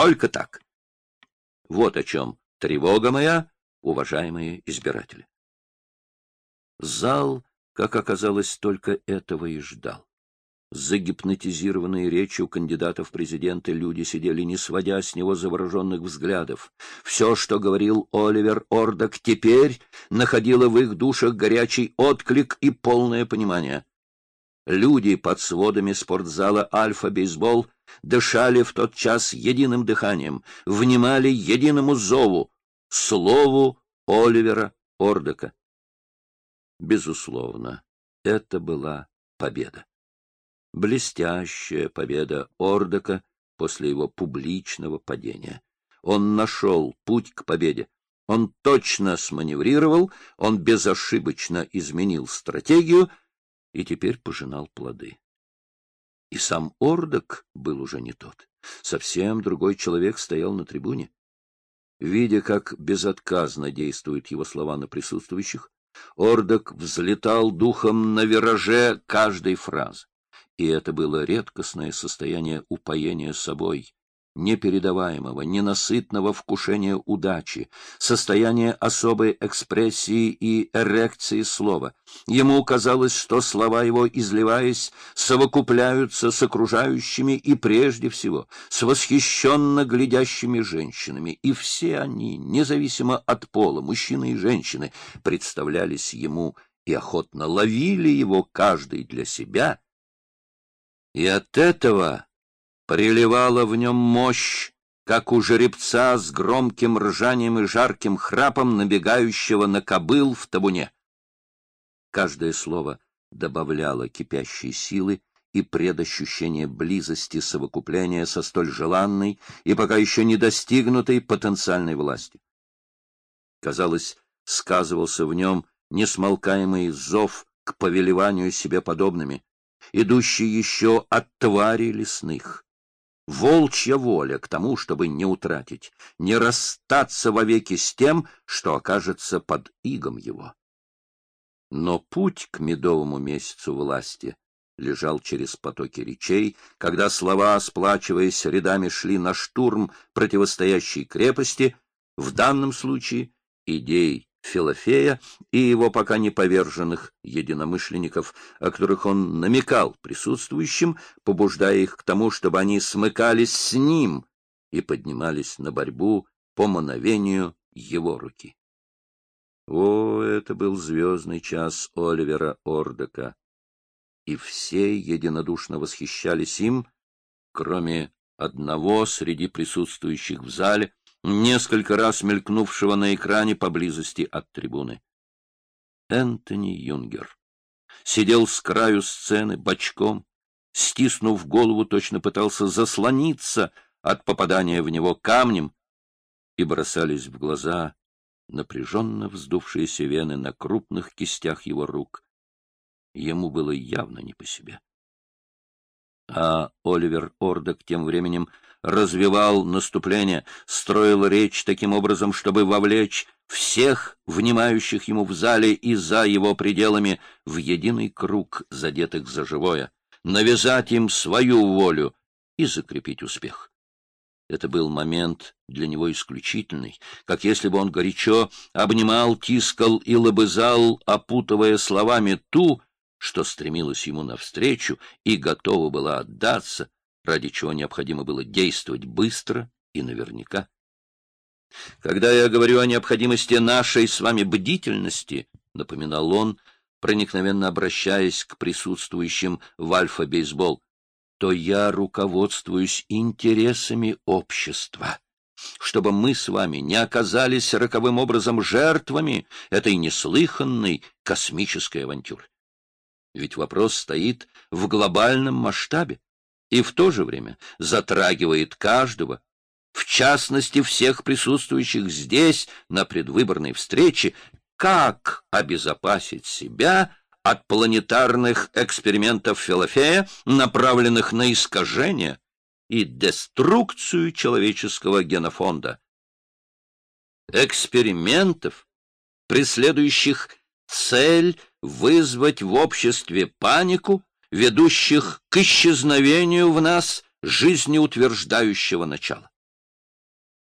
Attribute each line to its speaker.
Speaker 1: Только так. Вот о чем тревога моя, уважаемые избиратели. Зал, как оказалось, только этого и ждал. Загипнотизированные речью кандидатов в президенты люди сидели, не сводя с него завороженных взглядов. Все, что говорил Оливер Ордок, теперь находило в их душах горячий отклик и полное понимание. Люди под сводами спортзала «Альфа-бейсбол» дышали в тот час единым дыханием, внимали единому зову, слову Оливера Ордока. Безусловно, это была победа. Блестящая победа Ордока после его публичного падения. Он нашел путь к победе. Он точно сманеврировал, он безошибочно изменил стратегию и теперь пожинал плоды. И сам Ордок был уже не тот. Совсем другой человек стоял на трибуне. Видя, как безотказно действуют его слова на присутствующих, Ордок взлетал духом на вираже каждой фразы. И это было редкостное состояние упоения собой, непередаваемого, ненасытного вкушения удачи, состояние особой экспрессии и эрекции слова. Ему казалось, что слова его, изливаясь, совокупляются с окружающими и прежде всего с восхищенно глядящими женщинами, и все они, независимо от пола, мужчины и женщины, представлялись ему и охотно ловили его каждый для себя, и от этого приливала в нем мощь, как у жеребца с громким ржанием и жарким храпом, набегающего на кобыл в табуне. Каждое слово добавляло кипящей силы и предощущение близости совокупления со столь желанной и пока еще не достигнутой потенциальной властью. Казалось, сказывался в нем несмолкаемый зов к повелеванию себе подобными, идущий еще от твари лесных. Волчья воля к тому, чтобы не утратить, не расстаться вовеки с тем, что окажется под игом его. Но путь к медовому месяцу власти лежал через потоки речей, когда слова, сплачиваясь рядами, шли на штурм противостоящей крепости, в данном случае идей Филофея и его пока не поверженных единомышленников, о которых он намекал присутствующим, побуждая их к тому, чтобы они смыкались с ним и поднимались на борьбу по мановению его руки. О, это был звездный час Оливера Ордека, и все единодушно восхищались им, кроме одного среди присутствующих в зале, несколько раз мелькнувшего на экране поблизости от трибуны. Энтони Юнгер сидел с краю сцены бочком, стиснув голову, точно пытался заслониться от попадания в него камнем, и бросались в глаза напряженно вздувшиеся вены на крупных кистях его рук. Ему было явно не по себе. А Оливер Ордок тем временем развивал наступление, строил речь таким образом, чтобы вовлечь всех, внимающих ему в зале и за его пределами, в единый круг задетых за живое, навязать им свою волю и закрепить успех. Это был момент для него исключительный, как если бы он горячо обнимал, тискал и лобызал, опутывая словами ту, что стремилась ему навстречу и готова была отдаться, ради чего необходимо было действовать быстро и наверняка. Когда я говорю о необходимости нашей с вами бдительности, напоминал он, проникновенно обращаясь к присутствующим в альфа-бейсбол, то я руководствуюсь интересами общества, чтобы мы с вами не оказались роковым образом жертвами этой неслыханной космической авантюры. Ведь вопрос стоит в глобальном масштабе и в то же время затрагивает каждого, в частности всех присутствующих здесь на предвыборной встрече, как обезопасить себя от планетарных экспериментов Филофея, направленных на искажение и деструкцию человеческого генофонда. Экспериментов, преследующих цель вызвать в обществе панику, ведущих к исчезновению в нас жизнеутверждающего начала.